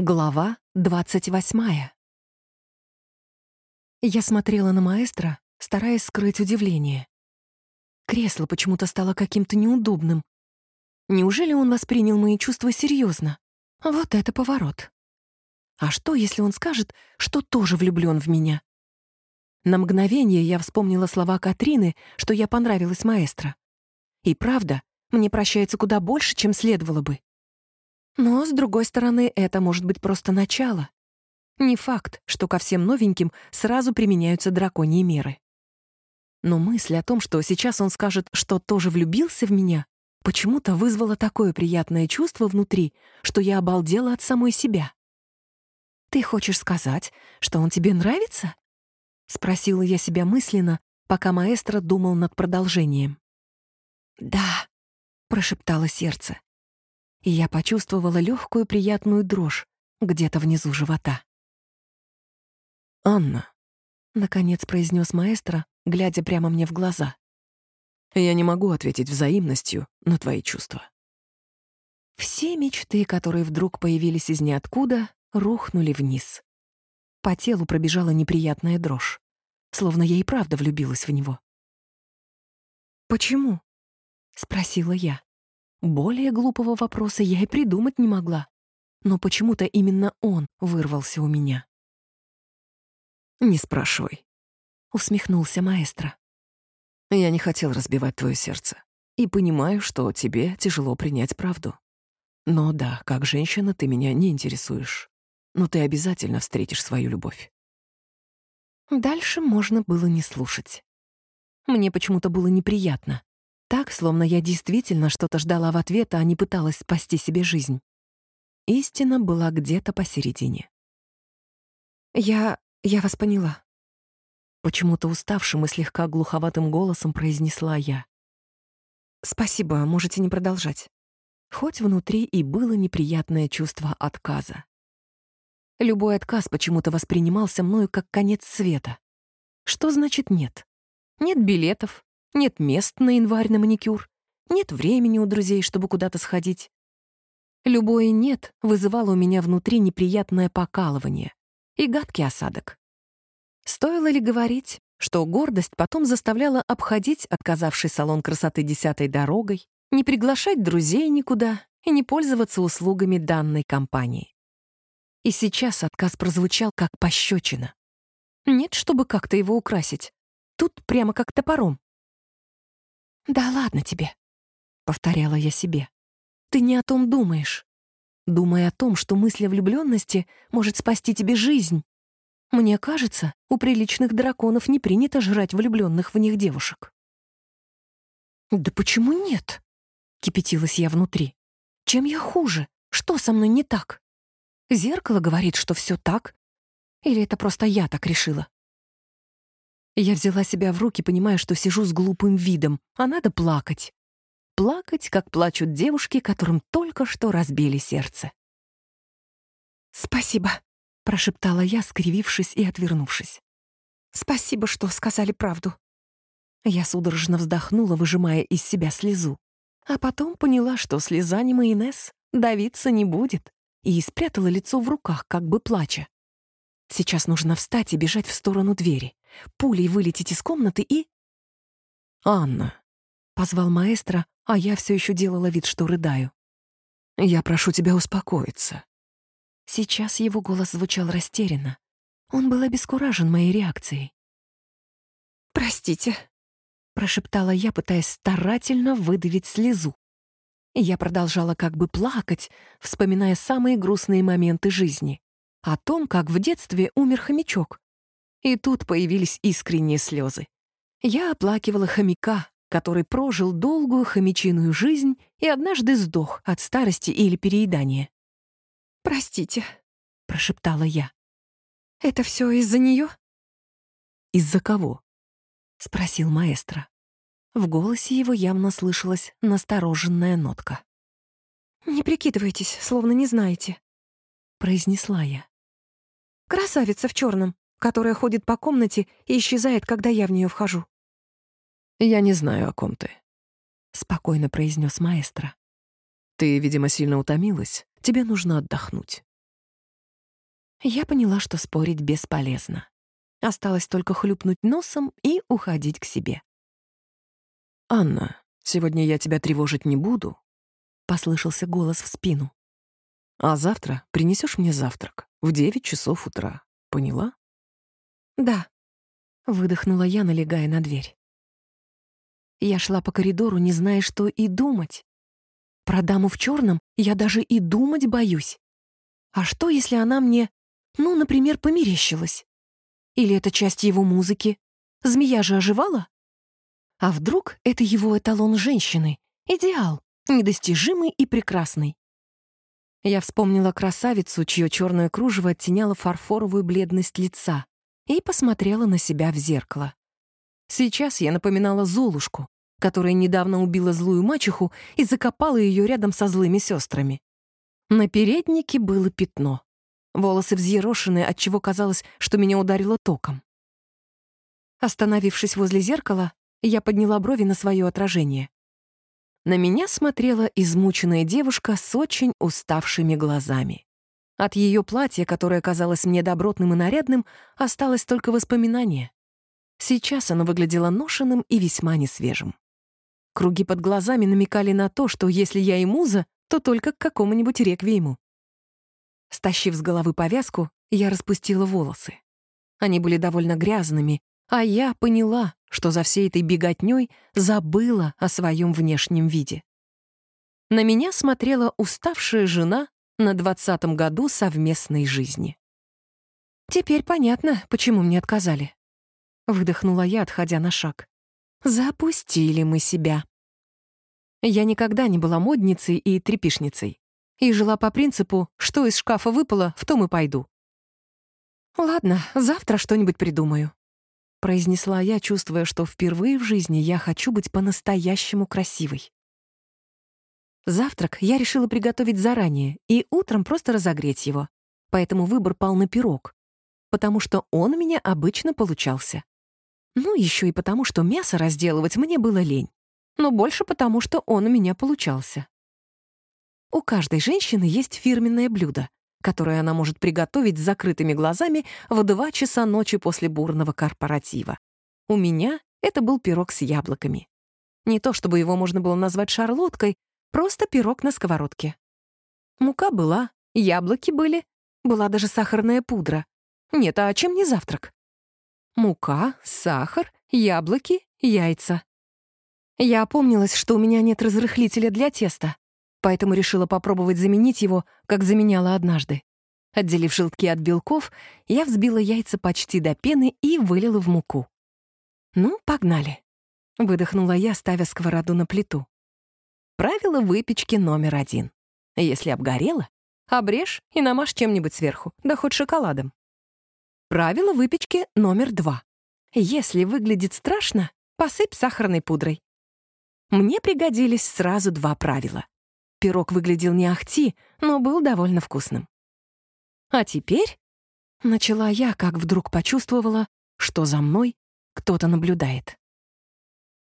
Глава двадцать восьмая. Я смотрела на маэстро, стараясь скрыть удивление. Кресло почему-то стало каким-то неудобным. Неужели он воспринял мои чувства серьезно? Вот это поворот. А что, если он скажет, что тоже влюблен в меня? На мгновение я вспомнила слова Катрины, что я понравилась маэстро. И правда, мне прощается куда больше, чем следовало бы. Но, с другой стороны, это может быть просто начало. Не факт, что ко всем новеньким сразу применяются драконьи меры. Но мысль о том, что сейчас он скажет, что тоже влюбился в меня, почему-то вызвала такое приятное чувство внутри, что я обалдела от самой себя. «Ты хочешь сказать, что он тебе нравится?» — спросила я себя мысленно, пока маэстро думал над продолжением. «Да», — прошептало сердце и я почувствовала легкую приятную дрожь где-то внизу живота. «Анна», — наконец произнес маэстро, глядя прямо мне в глаза. «Я не могу ответить взаимностью на твои чувства». Все мечты, которые вдруг появились из ниоткуда, рухнули вниз. По телу пробежала неприятная дрожь, словно я и правда влюбилась в него. «Почему?» — спросила я. Более глупого вопроса я и придумать не могла. Но почему-то именно он вырвался у меня. «Не спрашивай», — усмехнулся маэстро. «Я не хотел разбивать твое сердце и понимаю, что тебе тяжело принять правду. Но да, как женщина ты меня не интересуешь. Но ты обязательно встретишь свою любовь». Дальше можно было не слушать. Мне почему-то было неприятно. Так, словно я действительно что-то ждала в ответ, а не пыталась спасти себе жизнь. Истина была где-то посередине. «Я... я вас поняла». Почему-то уставшим и слегка глуховатым голосом произнесла я. «Спасибо, можете не продолжать». Хоть внутри и было неприятное чувство отказа. Любой отказ почему-то воспринимался мною как конец света. Что значит нет? Нет билетов, нет мест на январь на маникюр, нет времени у друзей, чтобы куда-то сходить. Любое «нет» вызывало у меня внутри неприятное покалывание и гадкий осадок. Стоило ли говорить, что гордость потом заставляла обходить отказавший салон красоты десятой дорогой, не приглашать друзей никуда и не пользоваться услугами данной компании? И сейчас отказ прозвучал как пощечина. Нет, чтобы как-то его украсить. Тут прямо как топором. «Да ладно тебе», — повторяла я себе. «Ты не о том думаешь. Думай о том, что мысль о влюбленности может спасти тебе жизнь. Мне кажется, у приличных драконов не принято жрать влюбленных в них девушек». «Да почему нет?» — кипятилась я внутри. «Чем я хуже? Что со мной не так? Зеркало говорит, что все так? Или это просто я так решила?» Я взяла себя в руки, понимая, что сижу с глупым видом, а надо плакать. Плакать, как плачут девушки, которым только что разбили сердце. «Спасибо», — прошептала я, скривившись и отвернувшись. «Спасибо, что сказали правду». Я судорожно вздохнула, выжимая из себя слезу. А потом поняла, что слеза не майонез, давиться не будет, и спрятала лицо в руках, как бы плача. Сейчас нужно встать и бежать в сторону двери пулей вылететь из комнаты и... «Анна», — позвал маэстро, а я все еще делала вид, что рыдаю. «Я прошу тебя успокоиться». Сейчас его голос звучал растерянно. Он был обескуражен моей реакцией. «Простите», — прошептала я, пытаясь старательно выдавить слезу. Я продолжала как бы плакать, вспоминая самые грустные моменты жизни. О том, как в детстве умер хомячок, и тут появились искренние слезы. Я оплакивала хомяка, который прожил долгую хомячиную жизнь и однажды сдох от старости или переедания. «Простите», — прошептала я. «Это все из-за нее?» «Из-за кого?» — спросил маэстро. В голосе его явно слышалась настороженная нотка. «Не прикидывайтесь, словно не знаете», — произнесла я. «Красавица в черном которая ходит по комнате и исчезает, когда я в нее вхожу. «Я не знаю, о ком ты», — спокойно произнес маэстро. «Ты, видимо, сильно утомилась. Тебе нужно отдохнуть». Я поняла, что спорить бесполезно. Осталось только хлюпнуть носом и уходить к себе. «Анна, сегодня я тебя тревожить не буду», — послышался голос в спину. «А завтра принесешь мне завтрак в девять часов утра. Поняла?» «Да», — выдохнула я, налегая на дверь. Я шла по коридору, не зная, что и думать. Про даму в черном я даже и думать боюсь. А что, если она мне, ну, например, померещилась? Или это часть его музыки? Змея же оживала? А вдруг это его эталон женщины? Идеал, недостижимый и прекрасный. Я вспомнила красавицу, чье черное кружево оттеняло фарфоровую бледность лица, и посмотрела на себя в зеркало. Сейчас я напоминала Золушку, которая недавно убила злую мачеху и закопала ее рядом со злыми сестрами. На переднике было пятно. Волосы взъерошены, отчего казалось, что меня ударило током. Остановившись возле зеркала, я подняла брови на свое отражение. На меня смотрела измученная девушка с очень уставшими глазами. От ее платья, которое казалось мне добротным и нарядным, осталось только воспоминание. Сейчас оно выглядело ношенным и весьма несвежим. Круги под глазами намекали на то, что если я и муза, то только к какому-нибудь реквиему. Стащив с головы повязку, я распустила волосы. Они были довольно грязными, а я поняла, что за всей этой беготней забыла о своем внешнем виде. На меня смотрела уставшая жена на двадцатом году совместной жизни. Теперь понятно, почему мне отказали. Выдохнула я, отходя на шаг. Запустили мы себя. Я никогда не была модницей и трепишницей. И жила по принципу, что из шкафа выпало, в том и пойду. «Ладно, завтра что-нибудь придумаю», — произнесла я, чувствуя, что впервые в жизни я хочу быть по-настоящему красивой. Завтрак я решила приготовить заранее и утром просто разогреть его, поэтому выбор пал на пирог, потому что он у меня обычно получался. Ну, еще и потому, что мясо разделывать мне было лень. Но больше потому, что он у меня получался. У каждой женщины есть фирменное блюдо, которое она может приготовить с закрытыми глазами в два часа ночи после бурного корпоратива. У меня это был пирог с яблоками. Не то чтобы его можно было назвать шарлоткой, просто пирог на сковородке. Мука была, яблоки были, была даже сахарная пудра. Нет, а чем не завтрак? мука, сахар, яблоки, яйца. Я опомнилась, что у меня нет разрыхлителя для теста, поэтому решила попробовать заменить его, как заменяла однажды. Отделив желтки от белков, я взбила яйца почти до пены и вылила в муку. «Ну, погнали», — выдохнула я, ставя сковороду на плиту. Правило выпечки номер один. Если обгорело, обрежь и намажь чем-нибудь сверху, да хоть шоколадом. Правило выпечки номер два. Если выглядит страшно, посыпь сахарной пудрой. Мне пригодились сразу два правила. Пирог выглядел не ахти, но был довольно вкусным. А теперь начала я, как вдруг почувствовала, что за мной кто-то наблюдает.